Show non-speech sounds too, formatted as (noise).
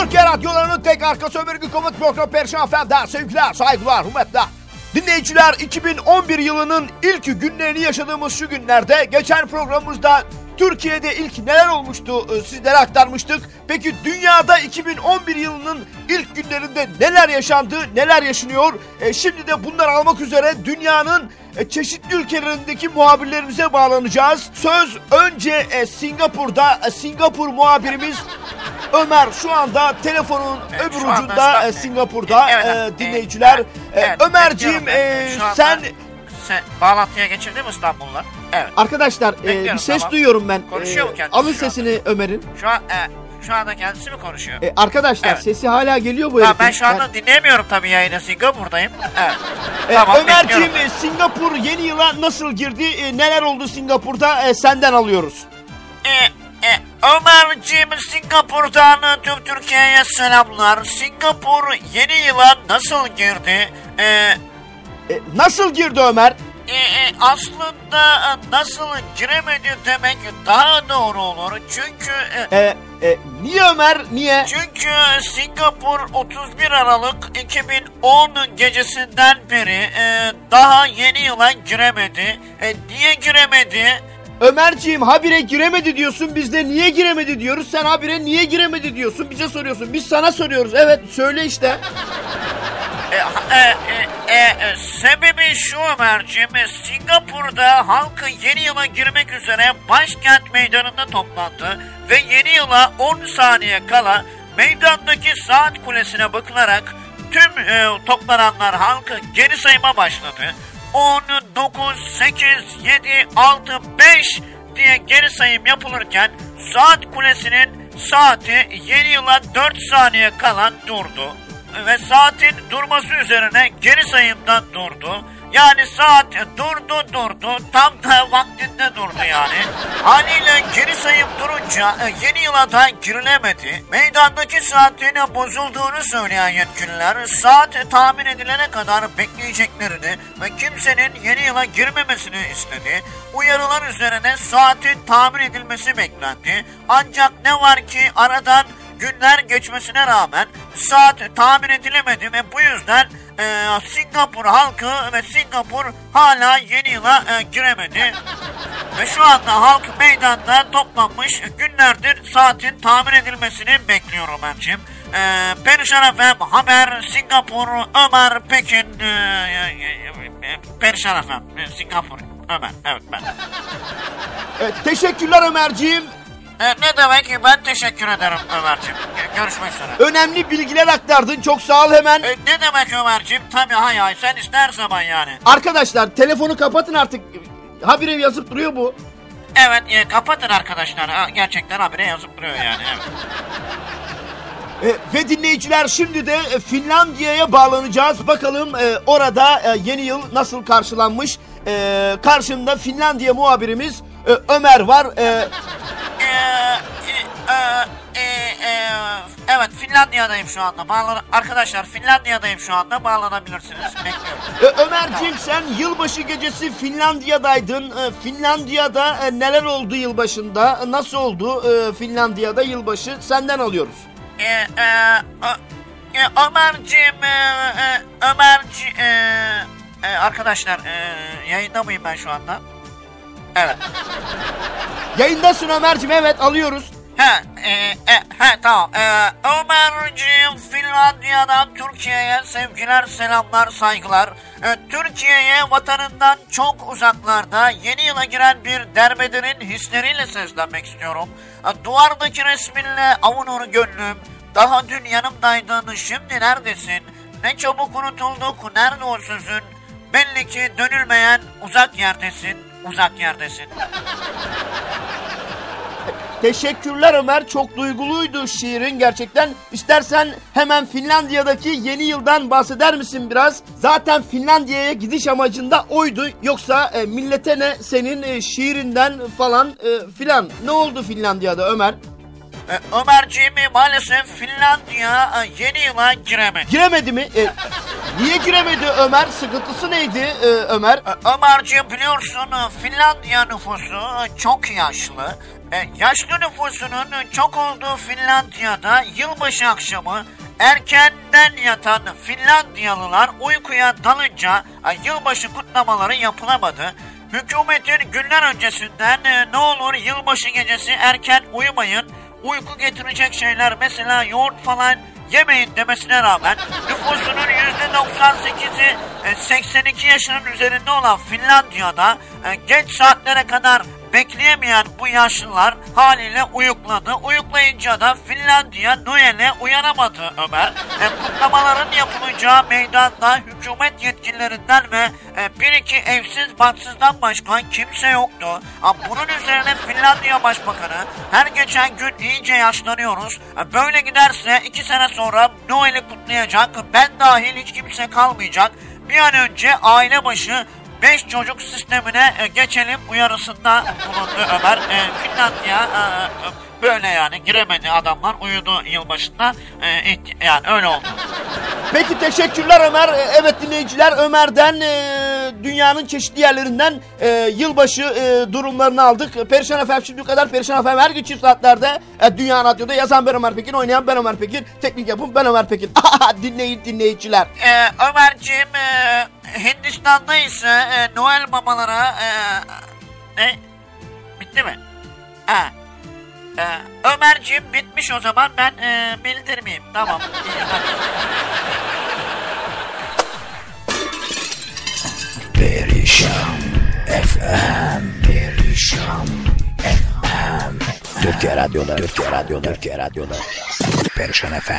Türkiye radyolarının tek arkası ömürlük komut programı Perişan FM'den sevgiler, saygılar, hürmetler. Dinleyiciler 2011 yılının ilk günlerini yaşadığımız şu günlerde geçen programımızda Türkiye'de ilk neler olmuştu e, sizlere aktarmıştık. Peki dünyada 2011 yılının ilk günlerinde neler yaşandı, neler yaşanıyor? E, şimdi de bunları almak üzere dünyanın e, çeşitli ülkelerindeki muhabirlerimize bağlanacağız. Söz önce e, Singapur'da e, Singapur muhabirimiz Ömer şu anda telefonun öbür şu anda ucunda e, Singapur'da Evet, e, evet, dinleyiciler. evet, E, evet, Ömerciğim ben. e, sen Sen bağlantıya geçirdi mi İstanbul'la? Evet. arkadaşlar e, bir ses tamam. duyuyorum ben. Konuşuyor E, mu kendisi Alın sesini Ömer'in. Şu an e, şu anda kendisi mi konuşuyor? E, arkadaşlar Evet. sesi hala geliyor bu herifin. ben şu anda dinleyemiyorum tabii yayını Singapur'dayım. Evet. E, tamam Ömerciğim e, Singapur yeni yıla nasıl girdi? E, neler oldu Singapur'da? E, senden alıyoruz. E, e, Ömerciğim Singapur'dan tüm Türkiye'ye selamlar. Singapur yeni yıla nasıl girdi? E, E, nasıl girdi Ömer? e, e, aslında e, nasıl giremedi demek daha doğru olur. Çünkü e, E, e, niye Ömer? Niye? Çünkü Singapur 31 Aralık 2010 gecesinden beri e, daha yeni yıla giremedi. E, niye giremedi? Ömerciğim habire giremedi diyorsun. Biz de niye giremedi diyoruz. Sen habire niye giremedi diyorsun. Bize soruyorsun. Biz sana soruyoruz. Evet söyle işte. E, e, e, e, e, sebebi şu Ömerciğim, e, Singapur'da halkı yeni yıla girmek üzere başkent meydanında toplandı ve yeni yıla 10 saniye kala meydandaki saat kulesine bakılarak tüm e, toplananlar halkı geri sayıma başladı. 10, 9, 8, 7, 6, 5 diye geri sayım yapılırken saat kulesinin saati yeni yıla 4 saniye kalan durdu ve saatin durması üzerine geri sayımdan durdu. Yani saat durdu durdu tam da vaktinde durdu yani. Haliyle geri sayım durunca e, yeni yıla da girilemedi. Meydandaki saatin bozulduğunu söyleyen yetkililer saat tahmin edilene kadar bekleyeceklerini ve kimsenin yeni yıla girmemesini istedi. Uyarılar üzerine saatin tahmin edilmesi beklendi. Ancak ne var ki aradan günler geçmesine rağmen saat tahmin edilemedi ve bu yüzden e, Singapur halkı ve Singapur hala yeni yıla e, giremedi. Ve şu anda halk meydanda toplanmış günlerdir saatin tahmin edilmesini bekliyor Ömerciğim. E, Perişan FM Haber Singapur Ömer Pekin e, e, e, Perişan FM e, Singapur Ömer evet ben. E, teşekkürler Ömerciğim. E, ne demek ki ben teşekkür ederim Ömerciğim. Görüşmek üzere. Önemli bilgiler aktardın. Çok sağ ol hemen. E, ne demek Ömerciğim? Tabii hay hay sen ister zaman yani. Arkadaşlar telefonu kapatın artık. Habire yazıp duruyor bu. Evet e, kapatın arkadaşlar. Ha, gerçekten habire yazıp duruyor yani. Evet. E, ve dinleyiciler şimdi de e, Finlandiya'ya bağlanacağız. Bakalım e, orada e, yeni yıl nasıl karşılanmış. E, karşımda Finlandiya muhabirimiz e, Ömer var. E, e, e, e, evet Finlandiya'dayım şu anda. Bağlan arkadaşlar Finlandiya'dayım şu anda. Bağlanabilirsiniz. Bekliyorum. (laughs) e, Ömerciğim sen yılbaşı gecesi Finlandiya'daydın. E, Finlandiya'da e, neler oldu yılbaşında? E, Nasıl oldu e, Finlandiya'da yılbaşı? Senden alıyoruz. E, e, Ö- e, Ömerciğim, e, e, Ömerci, e, e, arkadaşlar e, yayında mıyım ben şu anda? Evet. Yayındasın Ömerciğim evet alıyoruz. Ha, e, e, ha tamam. E, Ömerciğim Finlandiya'dan Türkiye'ye sevgiler, selamlar, saygılar. E, Türkiye'ye vatanından çok uzaklarda yeni yıla giren bir derbederin hisleriyle seslenmek istiyorum. E, duvardaki resminle avunur gönlüm. Daha dün yanımdaydın, şimdi neredesin? Ne çabuk unutulduk, nerede o sözün? Belli ki dönülmeyen uzak yerdesin, uzak yerdesin. Teşekkürler Ömer. Çok duyguluydu şiirin gerçekten. İstersen hemen Finlandiya'daki yeni yıldan bahseder misin biraz? Zaten Finlandiya'ya gidiş amacında oydu. Yoksa e, millete ne senin e, şiirinden falan e, filan. Ne oldu Finlandiya'da Ömer? E, Ömerciğim maalesef Finlandiya e, yeni yıla giremedi. Giremedi mi? E, niye giremedi Ömer? Sıkıntısı neydi e, Ömer? Ömerciğim biliyorsun e, Finlandiya nüfusu e, çok yaşlı. E, yaşlı nüfusunun çok olduğu Finlandiya'da yılbaşı akşamı erkenden yatan Finlandiyalılar uykuya dalınca e, yılbaşı kutlamaları yapılamadı. Hükümetin günler öncesinden e, ne olur yılbaşı gecesi erken uyumayın, uyku getirecek şeyler mesela yoğurt falan yemeyin demesine rağmen nüfusunun %98'i e, 82 yaşının üzerinde olan Finlandiya'da e, geç saatlere kadar bekleyemeyen bu yaşlılar haliyle uyukladı. Uyuklayınca da Finlandiya Noel'e uyanamadı Ömer. E, kutlamaların yapılacağı meydanda hükümet yetkililerinden ve e, bir iki evsiz baksızdan başka kimse yoktu. Ha, bunun üzerine Finlandiya Başbakanı her geçen gün iyice yaşlanıyoruz. E, böyle giderse iki sene sonra Noel'i kutlayacak ben dahil hiç kimse kalmayacak. Bir an önce aile başı 5 çocuk sistemine e, geçelim uyarısında bulundu Ömer. E, Finlandiya e, e, böyle yani giremedi adamlar uyudu yılbaşında. E, ihti- yani öyle oldu. Peki teşekkürler Ömer. E, Evet dinleyiciler Ömer'den e, dünyanın çeşitli yerlerinden e, yılbaşı e, durumlarını aldık. Perişan FM şimdi kadar. Perişan FM her gün çift saatlerde e, Dünya Radyo'da yazan ben Ömer Pekin, oynayan ben Ömer Pekin, teknik yapım ben Ömer Pekin. (laughs) Dinleyin dinleyiciler. E, Ömerciğim e, Hindistan'da ise e, Noel babalara e, ne? Bitti mi? Ha. E, Ömerciğim bitmiş o zaman ben e, bildirmeyeyim. Tamam. Perişan FM Perişan FM Türkiye Radyo'da Türkiye Radyo'da Türkiye Radyo'da Perişan FM